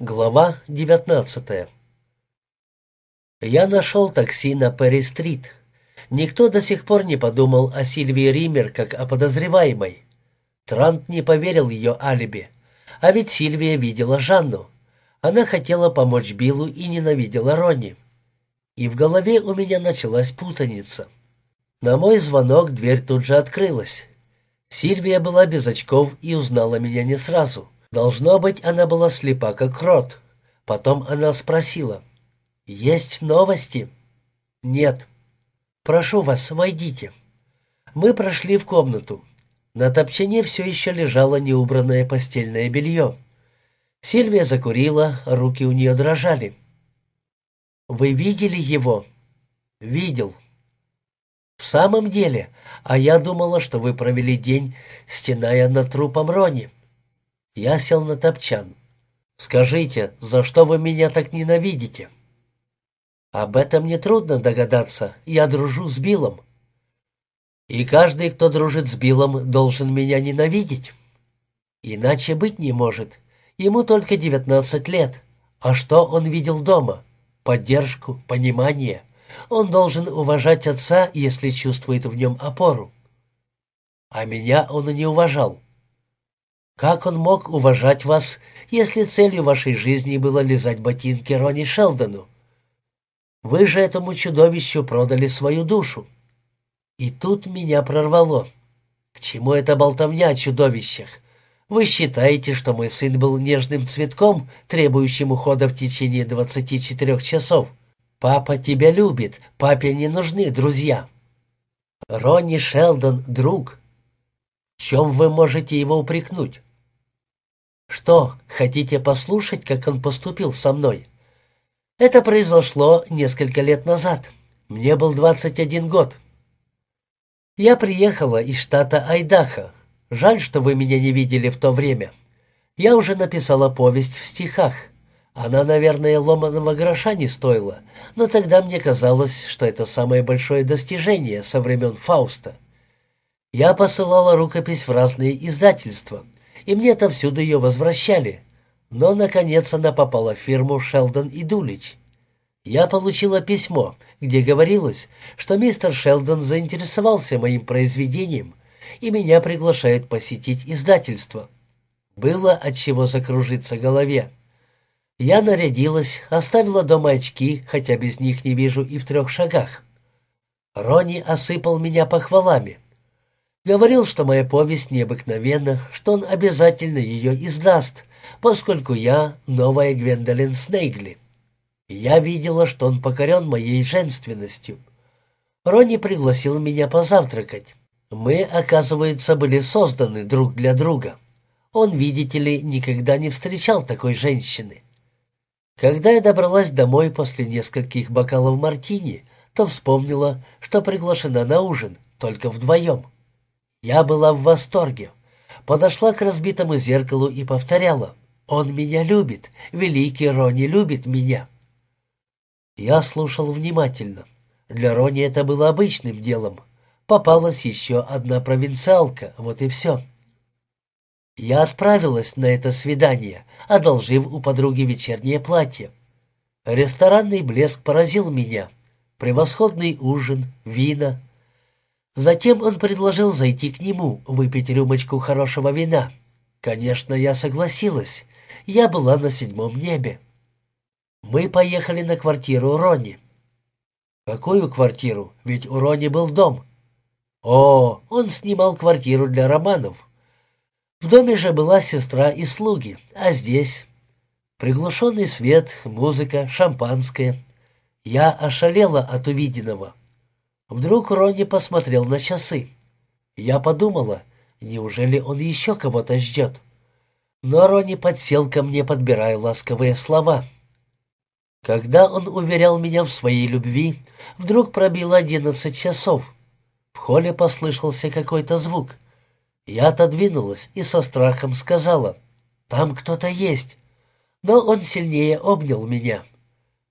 Глава девятнадцатая Я нашел такси на Перри-стрит. Никто до сих пор не подумал о Сильвии Риммер как о подозреваемой. Трант не поверил ее алиби. А ведь Сильвия видела Жанну. Она хотела помочь Биллу и ненавидела Ронни. И в голове у меня началась путаница. На мой звонок дверь тут же открылась. Сильвия была без очков и узнала меня не сразу. Должно быть, она была слепа, как рот. Потом она спросила. «Есть новости?» «Нет». «Прошу вас, войдите». Мы прошли в комнату. На топчине все еще лежало неубранное постельное белье. Сильвия закурила, руки у нее дрожали. «Вы видели его?» «Видел». «В самом деле, а я думала, что вы провели день, стеная над трупом Рони». Я сел на топчан. «Скажите, за что вы меня так ненавидите?» «Об этом нетрудно догадаться. Я дружу с Биллом». «И каждый, кто дружит с Биллом, должен меня ненавидеть?» «Иначе быть не может. Ему только девятнадцать лет. А что он видел дома? Поддержку, понимание. Он должен уважать отца, если чувствует в нем опору. А меня он и не уважал. Как он мог уважать вас, если целью вашей жизни было лизать ботинки Ронни Шелдону? Вы же этому чудовищу продали свою душу. И тут меня прорвало. К чему эта болтовня о чудовищах? Вы считаете, что мой сын был нежным цветком, требующим ухода в течение 24 часов? Папа тебя любит, папе не нужны друзья. Ронни Шелдон — друг. В чем вы можете его упрекнуть? «Что, хотите послушать, как он поступил со мной?» «Это произошло несколько лет назад. Мне был 21 год. Я приехала из штата Айдахо. Жаль, что вы меня не видели в то время. Я уже написала повесть в стихах. Она, наверное, ломаного гроша не стоила, но тогда мне казалось, что это самое большое достижение со времен Фауста. Я посылала рукопись в разные издательства — и мне отовсюду ее возвращали. Но, наконец, она попала в фирму «Шелдон и Дулич». Я получила письмо, где говорилось, что мистер Шелдон заинтересовался моим произведением, и меня приглашают посетить издательство. Было от чего закружиться голове. Я нарядилась, оставила дома очки, хотя без них не вижу и в трех шагах. Ронни осыпал меня похвалами. Говорил, что моя повесть необыкновенна, что он обязательно ее издаст, поскольку я новая Гвендолин Снейгли. Я видела, что он покорен моей женственностью. Ронни пригласил меня позавтракать. Мы, оказывается, были созданы друг для друга. Он, видите ли, никогда не встречал такой женщины. Когда я добралась домой после нескольких бокалов мартини, то вспомнила, что приглашена на ужин только вдвоем. Я была в восторге. Подошла к разбитому зеркалу и повторяла. «Он меня любит. Великий Рони любит меня». Я слушал внимательно. Для Рони это было обычным делом. Попалась еще одна провинциалка, вот и все. Я отправилась на это свидание, одолжив у подруги вечернее платье. Ресторанный блеск поразил меня. Превосходный ужин, вина, Затем он предложил зайти к нему, выпить рюмочку хорошего вина. Конечно, я согласилась. Я была на седьмом небе. Мы поехали на квартиру Ронни. Какую квартиру? Ведь у Ронни был дом. О, он снимал квартиру для романов. В доме же была сестра и слуги, а здесь... Приглушенный свет, музыка, шампанское. Я ошалела от увиденного. Вдруг Ронни посмотрел на часы. Я подумала, неужели он еще кого-то ждет? Но Ронни подсел ко мне, подбирая ласковые слова. Когда он уверял меня в своей любви, вдруг пробило одиннадцать часов. В холле послышался какой-то звук. Я отодвинулась и со страхом сказала, «Там кто-то есть». Но он сильнее обнял меня.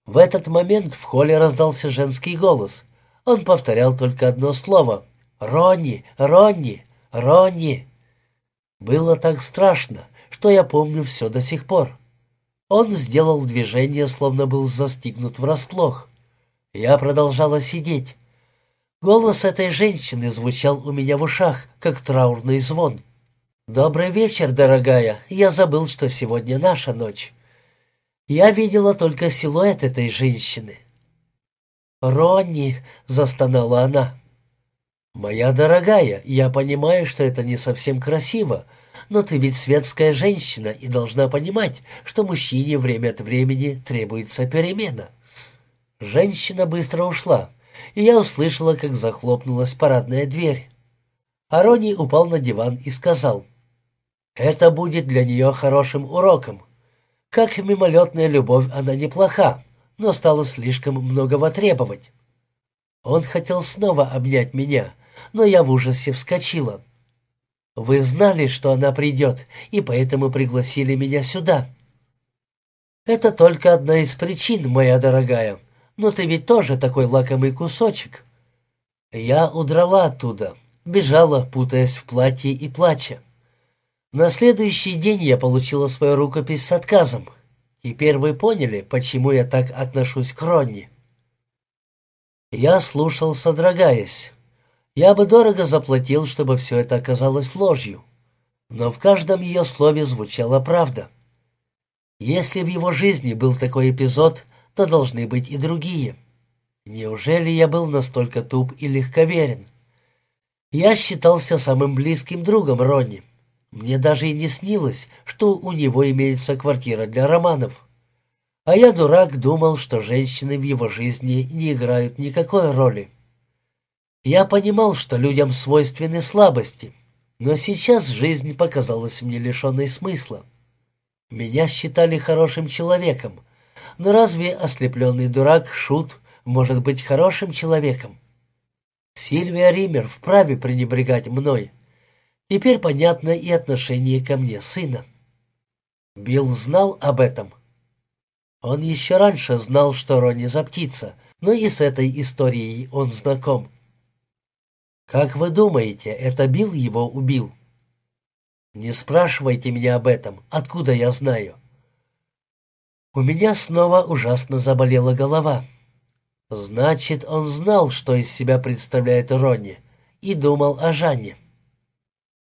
В этот момент в холле раздался женский голос — он повторял только одно слово «Ронни! Ронни! Ронни!» Было так страшно, что я помню все до сих пор. Он сделал движение, словно был застигнут врасплох. Я продолжала сидеть. Голос этой женщины звучал у меня в ушах, как траурный звон. «Добрый вечер, дорогая. Я забыл, что сегодня наша ночь». Я видела только силуэт этой женщины. «Ронни!» — застонала она. «Моя дорогая, я понимаю, что это не совсем красиво, но ты ведь светская женщина и должна понимать, что мужчине время от времени требуется перемена». Женщина быстро ушла, и я услышала, как захлопнулась парадная дверь. Арони упал на диван и сказал, «Это будет для нее хорошим уроком. Как мимолетная любовь она неплоха, но стала слишком многого требовать». Он хотел снова обнять меня, но я в ужасе вскочила. «Вы знали, что она придет, и поэтому пригласили меня сюда». «Это только одна из причин, моя дорогая, но ты ведь тоже такой лакомый кусочек». Я удрала оттуда, бежала, путаясь в платье и плача. На следующий день я получила свою рукопись с отказом. Теперь вы поняли, почему я так отношусь к Ронни. Я слушал, содрогаясь. Я бы дорого заплатил, чтобы все это оказалось ложью. Но в каждом ее слове звучала правда. Если в его жизни был такой эпизод, то должны быть и другие. Неужели я был настолько туп и легковерен? Я считался самым близким другом Ронни. Мне даже и не снилось, что у него имеется квартира для романов. А я, дурак, думал, что женщины в его жизни не играют никакой роли. Я понимал, что людям свойственны слабости, но сейчас жизнь показалась мне лишенной смысла. Меня считали хорошим человеком, но разве ослепленный дурак Шут может быть хорошим человеком? Сильвия Ример вправе пренебрегать мной. Теперь понятно и отношение ко мне сына. Билл знал об этом. Он еще раньше знал, что Ронни за птица, но и с этой историей он знаком. «Как вы думаете, это Билл его убил?» «Не спрашивайте меня об этом. Откуда я знаю?» У меня снова ужасно заболела голова. Значит, он знал, что из себя представляет Ронни, и думал о Жанне.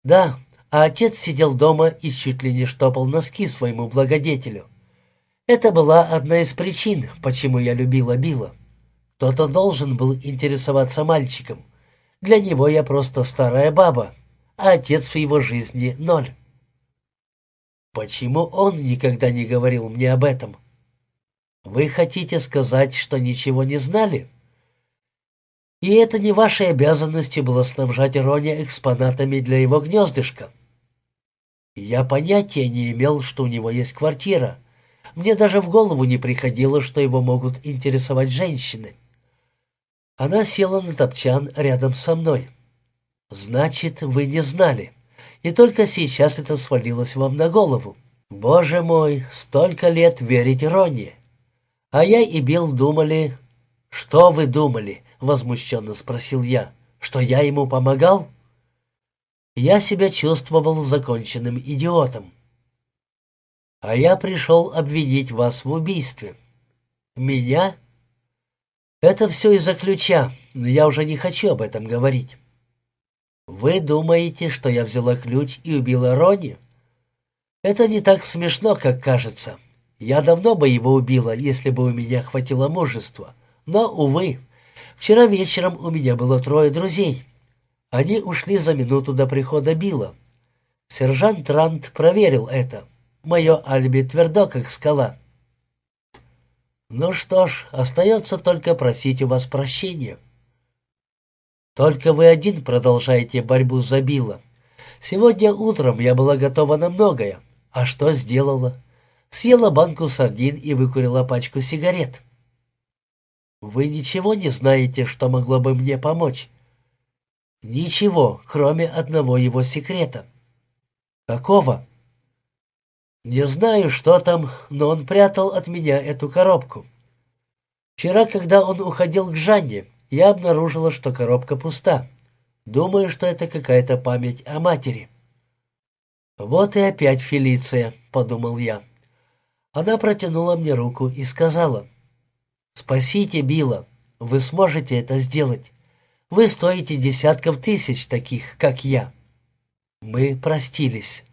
Да, а отец сидел дома и чуть ли не штопал носки своему благодетелю. Это была одна из причин, почему я любила Билла. Кто-то должен был интересоваться мальчиком — для него я просто старая баба, а отец в его жизни — ноль. Почему он никогда не говорил мне об этом? Вы хотите сказать, что ничего не знали? И это не вашей обязанностью было снабжать Рони экспонатами для его гнездышка. Я понятия не имел, что у него есть квартира. Мне даже в голову не приходило, что его могут интересовать женщины. Она села на топчан рядом со мной. «Значит, вы не знали. И только сейчас это свалилось вам на голову. Боже мой, столько лет верить Ронни. А я и Билл думали...» «Что вы думали?» — возмущенно спросил я. «Что я ему помогал?» Я себя чувствовал законченным идиотом. «А я пришел обвинить вас в убийстве». «Меня?» Это все из-за ключа, но я уже не хочу об этом говорить. Вы думаете, что я взяла ключ и убила Ронни? Это не так смешно, как кажется. Я давно бы его убила, если бы у меня хватило мужества. Но, увы, вчера вечером у меня было трое друзей. Они ушли за минуту до прихода Билла. Сержант Рант проверил это. Мое алиби твердо, как скала. Ну что ж, остается только просить у вас прощения. Только вы один продолжаете борьбу за Билла. Сегодня утром я была готова на многое. А что сделала? Съела банку сардин и выкурила пачку сигарет. Вы ничего не знаете, что могло бы мне помочь? Ничего, кроме одного его секрета. Какого? Не знаю, что там, но он прятал от меня эту коробку. Вчера, когда он уходил к Жанне, я обнаружила, что коробка пуста. Думаю, что это какая-то память о матери. «Вот и опять Фелиция», — подумал я. Она протянула мне руку и сказала, «Спасите Билла, вы сможете это сделать. Вы стоите десятков тысяч таких, как я». Мы простились.